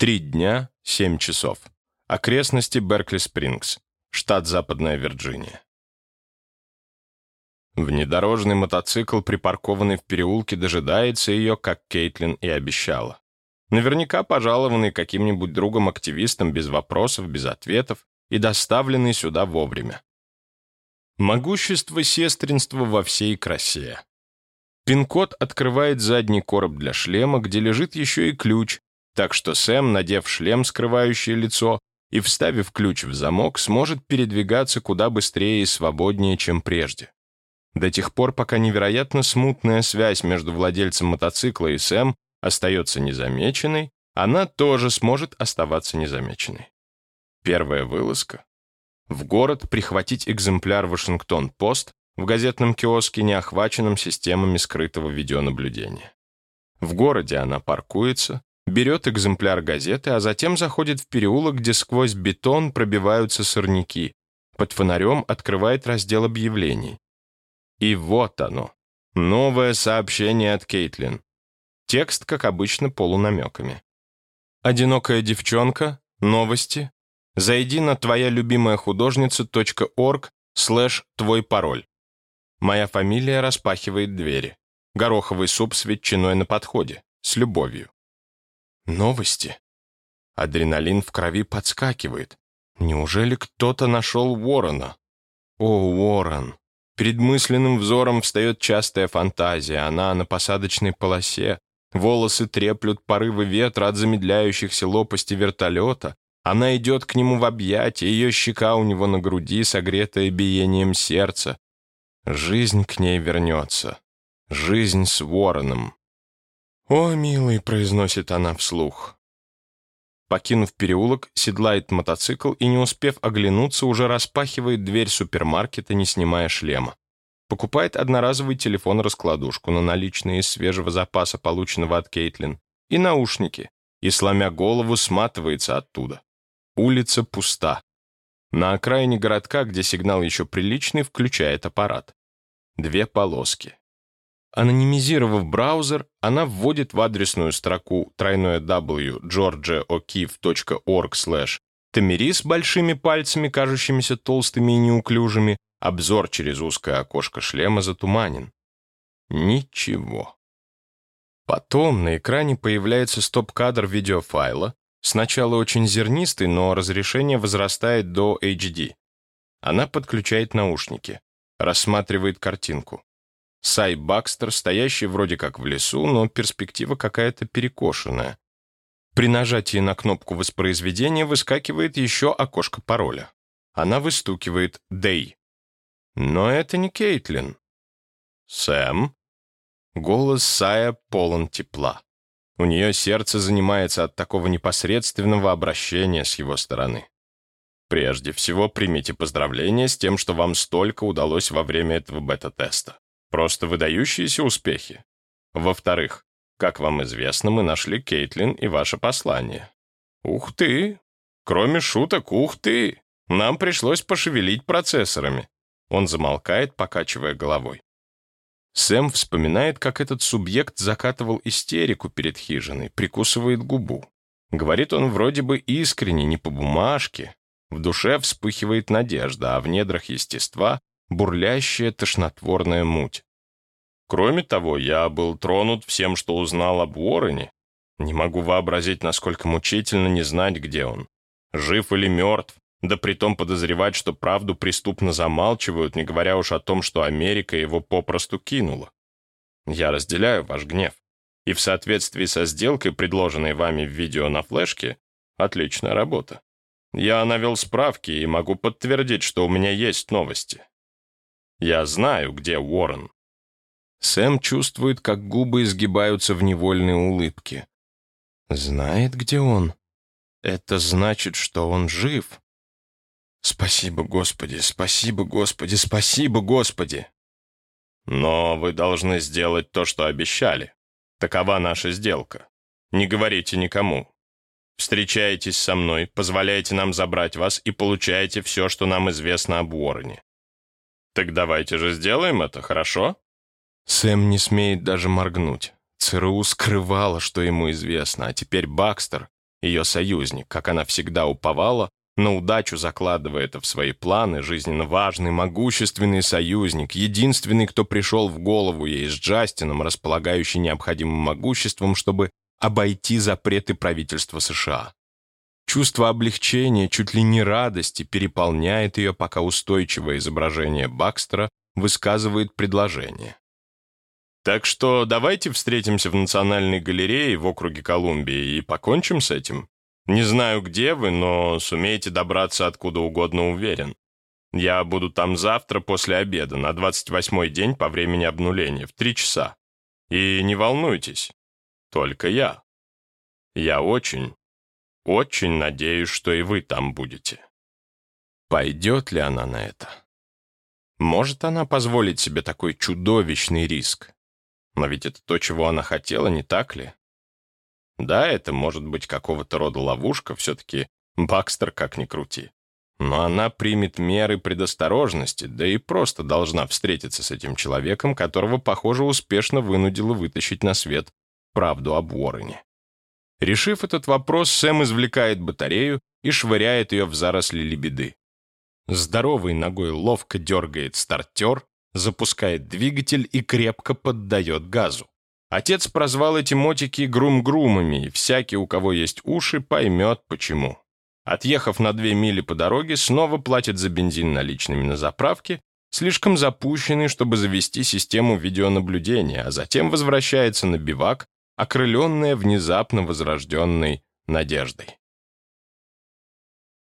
Три дня, семь часов. Окрестности Беркли-Спрингс, штат Западная Вирджиния. Внедорожный мотоцикл, припаркованный в переулке, дожидается ее, как Кейтлин и обещала. Наверняка пожалованный каким-нибудь другом-активистом без вопросов, без ответов и доставленный сюда вовремя. Могущество сестринства во всей красе. Пин-код открывает задний короб для шлема, где лежит еще и ключ, так что Сэм, надев шлем, скрывающий лицо, и вставив ключ в замок, сможет передвигаться куда быстрее и свободнее, чем прежде. До тех пор, пока невероятно смутная связь между владельцем мотоцикла и Сэм остается незамеченной, она тоже сможет оставаться незамеченной. Первая вылазка. В город прихватить экземпляр «Вашингтон-Пост» в газетном киоске, не охваченном системами скрытого видеонаблюдения. В городе она паркуется, берет экземпляр газеты, а затем заходит в переулок, где сквозь бетон пробиваются сорняки. Под фонарем открывает раздел объявлений. И вот оно. Новое сообщение от Кейтлин. Текст, как обычно, полунамеками. «Одинокая девчонка. Новости. Зайди на твоя любимая художница.орг слэш твой пароль. Моя фамилия распахивает двери. Гороховый суп с ветчиной на подходе. С любовью. Новости. Адреналин в крови подскакивает. Неужели кто-то нашел Уоррена? О, Уоррен. Перед мысленным взором встает частая фантазия. Она на посадочной полосе. Волосы треплют порывы ветра от замедляющихся лопасти вертолета. Она идет к нему в объятия, ее щека у него на груди, согретая биением сердца. Жизнь к ней вернется. Жизнь с Вороном. «О, милый», — произносит она вслух. Покинув переулок, седлает мотоцикл и, не успев оглянуться, уже распахивает дверь супермаркета, не снимая шлема. Покупает одноразовый телефон-раскладушку на наличные из свежего запаса, полученного от Кейтлин, и наушники, и, сломя голову, сматывается оттуда. Улица пуста. На окраине городка, где сигнал еще приличный, включает аппарат. Две полоски. Анонимизировав браузер, она вводит в адресную строку тройное w georgiao'keefe.org slash Тамери с большими пальцами, кажущимися толстыми и неуклюжими, обзор через узкое окошко шлема затуманен. Ничего. Потом на экране появляется стоп-кадр видеофайла, сначала очень зернистый, но разрешение возрастает до HD. Она подключает наушники, рассматривает картинку. Сай Бакстер, стоящий вроде как в лесу, но перспектива какая-то перекошенная. При нажатии на кнопку воспроизведения выскакивает еще окошко пароля. Она выстукивает «Дэй». Но это не Кейтлин. «Сэм?» Голос Сая полон тепла. У нее сердце занимается от такого непосредственного обращения с его стороны. Прежде всего, примите поздравления с тем, что вам столько удалось во время этого бета-теста. Просто выдающиеся успехи. Во-вторых, как вам известно, мы нашли Кейтлин и ваше послание. Ух ты! Кроме шуток, ух ты! Нам пришлось пошевелить процессорами. Он замолкает, покачивая головой. Сэм вспоминает, как этот субъект закатывал истерику перед хижиной, прикусывает губу. Говорит он вроде бы искренне, не по бумажке. В душе вспыхивает надежда, а в недрах естества бурлящая тошнотворная муть. Кроме того, я был тронут всем, что узнал об Уоррене. Не могу вообразить, насколько мучительно не знать, где он. Жив или мертв, да притом подозревать, что правду преступно замалчивают, не говоря уж о том, что Америка его попросту кинула. Я разделяю ваш гнев. И в соответствии со сделкой, предложенной вами в видео на флешке, отличная работа. Я навел справки и могу подтвердить, что у меня есть новости. Я знаю, где Уоррен». Сэм чувствует, как губы изгибаются в невольной улыбке. «Знает, где он? Это значит, что он жив?» «Спасибо, Господи, спасибо, Господи, спасибо, Господи!» «Но вы должны сделать то, что обещали. Такова наша сделка. Не говорите никому. Встречаетесь со мной, позволяете нам забрать вас и получаете все, что нам известно об Уоррене. Так давайте же сделаем это, хорошо?» Сэм не смеет даже моргнуть. ЦРУ скрывало, что ему известно, а теперь Бакстер ее союзник, как она всегда уповала, на удачу закладывая это в свои планы, жизненно важный, могущественный союзник, единственный, кто пришел в голову ей с Джастином, располагающий необходимым могуществом, чтобы обойти запреты правительства США. Чувство облегчения, чуть ли не радости, переполняет ее, пока устойчивое изображение Бакстера высказывает предложение. Так что давайте встретимся в Национальной галерее в округе Колумбии и покончим с этим. Не знаю, где вы, но сумеете добраться откуда угодно, уверен. Я буду там завтра после обеда, на 28-й день по времени обнуления, в три часа. И не волнуйтесь, только я. Я очень, очень надеюсь, что и вы там будете. Пойдет ли она на это? Может она позволить себе такой чудовищный риск? Но ведь это то, чего она хотела, не так ли? Да, это может быть какого-то рода ловушка, все-таки Бакстер как ни крути. Но она примет меры предосторожности, да и просто должна встретиться с этим человеком, которого, похоже, успешно вынудила вытащить на свет правду об Уоррене. Решив этот вопрос, Сэм извлекает батарею и швыряет ее в заросли лебеды. Здоровой ногой ловко дергает стартер, запускает двигатель и крепко поддает газу. Отец прозвал эти мотики грум-грумами, и всякий, у кого есть уши, поймет, почему. Отъехав на две мили по дороге, снова платит за бензин наличными на заправке, слишком запущенный, чтобы завести систему видеонаблюдения, а затем возвращается на бивак, окрыленная внезапно возрожденной надеждой.